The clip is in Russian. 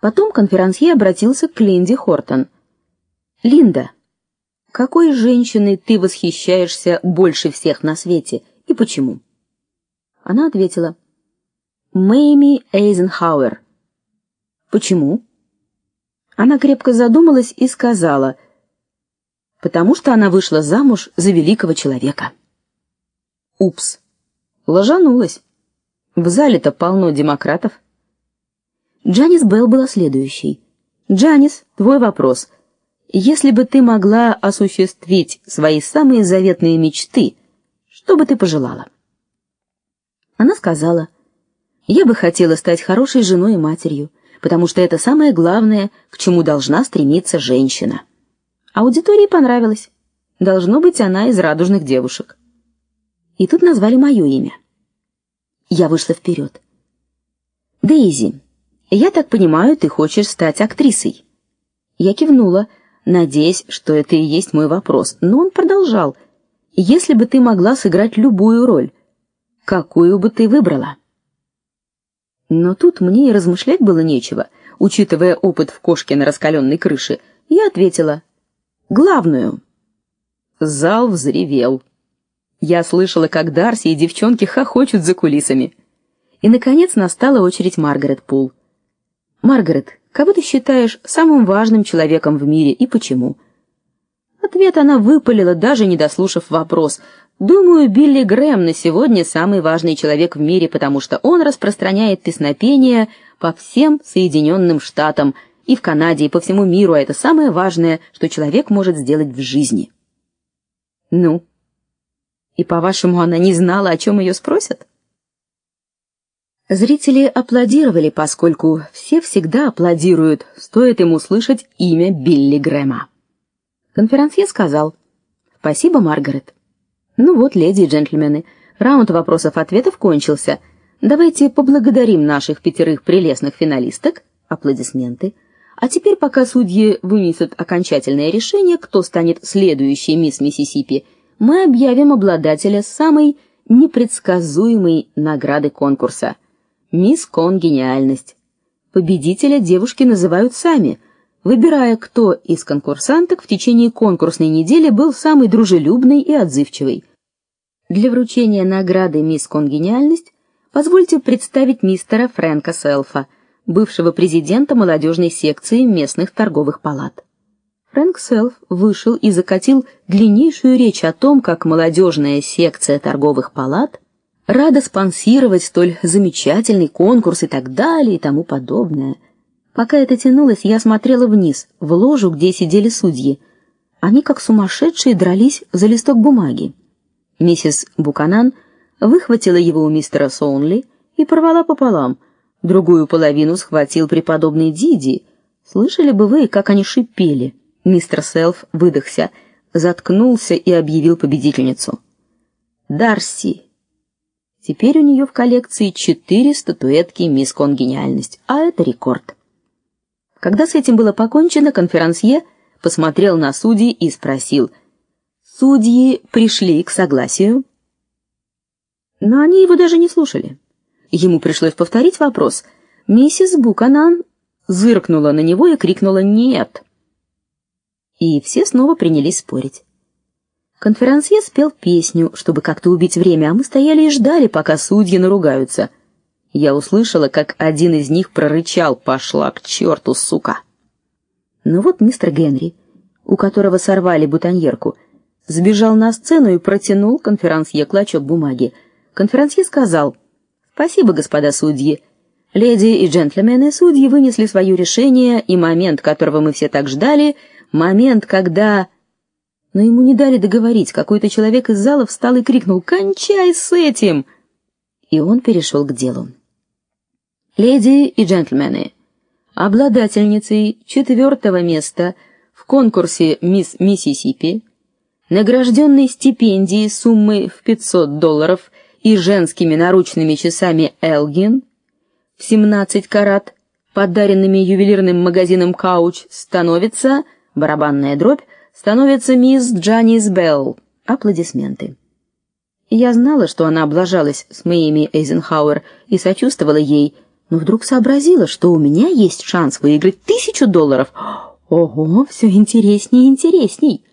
Потом конферансье обратился к Линде Хортон. Линда, какой женщиной ты восхищаешься больше всех на свете и почему? Она ответила: Мэйми Эйзенхауэр. Почему? Она крепко задумалась и сказала: потому что она вышла замуж за великого человека. Упс. Ложанулась. В зале-то полно демократов. Джанис Белл была следующей. Джанис, твой вопрос. Если бы ты могла осуществить свои самые заветные мечты, что бы ты пожелала? Она сказала: "Я бы хотела стать хорошей женой и матерью, потому что это самое главное, к чему должна стремиться женщина". Аудитории понравилось. Должно быть, она из радужных девушек. И тут назвали мое имя. Я вышла вперед. Дейзи, я так понимаю, ты хочешь стать актрисой. Я кивнула надеясь, что это и есть мой вопрос. Но он продолжал: "Если бы ты могла сыграть любую роль, какую бы ты выбрала?" Но тут мне и размышлять было нечего, учитывая опыт в кошке на раскаленной крыше. Я ответила: "Главную". Зал взревел. Я слышала, как Дарси и девчонки хохочут за кулисами. И наконец настала очередь Маргарет Пул. Маргарет, Кого ты считаешь самым важным человеком в мире и почему? Ответ она выпалила, даже не дослушав вопрос. Думаю, Билли Грэм на сегодня самый важный человек в мире, потому что он распространяет песнопение по всем Соединенным Штатам и в Канаде, и по всему миру, а это самое важное, что человек может сделать в жизни. Ну. И по-вашему, она не знала, о чем ее спросят? Зрители аплодировали, поскольку все всегда аплодируют, стоит им услышать имя Билли Грэма. Конферансье сказал: "Спасибо, Маргарет. Ну вот, леди и джентльмены, раунд вопросов-ответов кончился. Давайте поблагодарим наших пятерых прелестных финалисток. Аплодисменты. А теперь, пока судьи вынесут окончательное решение, кто станет следующей мисс Миссисипи, мы объявим обладателя самой непредсказуемой награды конкурса. Мисс Конгениальность. Победителя девушки называют сами, выбирая, кто из конкурсанток в течение конкурсной недели был самый дружелюбный и отзывчивый. Для вручения награды Мисс Конгениальность позвольте представить мистера Фрэнка Селфа, бывшего президента молодежной секции местных торговых палат. Фрэнк Селф вышел и закатил длиннейшую речь о том, как молодежная секция торговых палат рада спонсировать столь замечательный конкурс и так далее и тому подобное. Пока это тянулось, я смотрела вниз, в ложу, где сидели судьи. Они как сумасшедшие дрались за листок бумаги. Миссис Буканан выхватила его у мистера Соунли и порвала пополам. Другую половину схватил преподобный Диди. Слышали бы вы, как они шипели. Мистер Селф выдохся, заткнулся и объявил победительницу. Дарси Теперь у нее в коллекции четыре статуэтки Мисс Конгениальность, а это рекорд. Когда с этим было покончено, конферансье посмотрел на судьи и спросил: "Судьи пришли к согласию?" Но они его даже не слушали. Ему пришлось повторить вопрос. Миссис Буканан зыркнула на него и крикнула: "Нет!" И все снова принялись спорить. Конферансье спел песню, чтобы как-то убить время, а мы стояли и ждали, пока судьи наругаются. Я услышала, как один из них прорычал: "Пошла к черту, сука!" Ну вот мистер Генри, у которого сорвали бутоньерку, сбежал на сцену и протянул конферансье клочок бумаги. Конферансье сказал: "Спасибо, господа судьи. Леди и джентльмены, судьи вынесли свое решение, и момент, которого мы все так ждали, момент, когда но ему не дали договорить. Какой-то человек из зала встал и крикнул: "Кончай с этим!" И он перешел к делу. Леди и джентльмены, обладательницей четвертого места в конкурсе Мисс Миссисипи, награжденной стипендией суммой в 500 долларов и женскими наручными часами Элгин в 17 карат, подаренными ювелирным магазином Кауч, становится барабанная дробь становится мисс Джанис Белл. Аплодисменты. Я знала, что она облажалась с Мэйми Эйзенхауэр и сочувствовала ей, но вдруг сообразила, что у меня есть шанс выиграть тысячу долларов. Ого, все интереснее и интересней.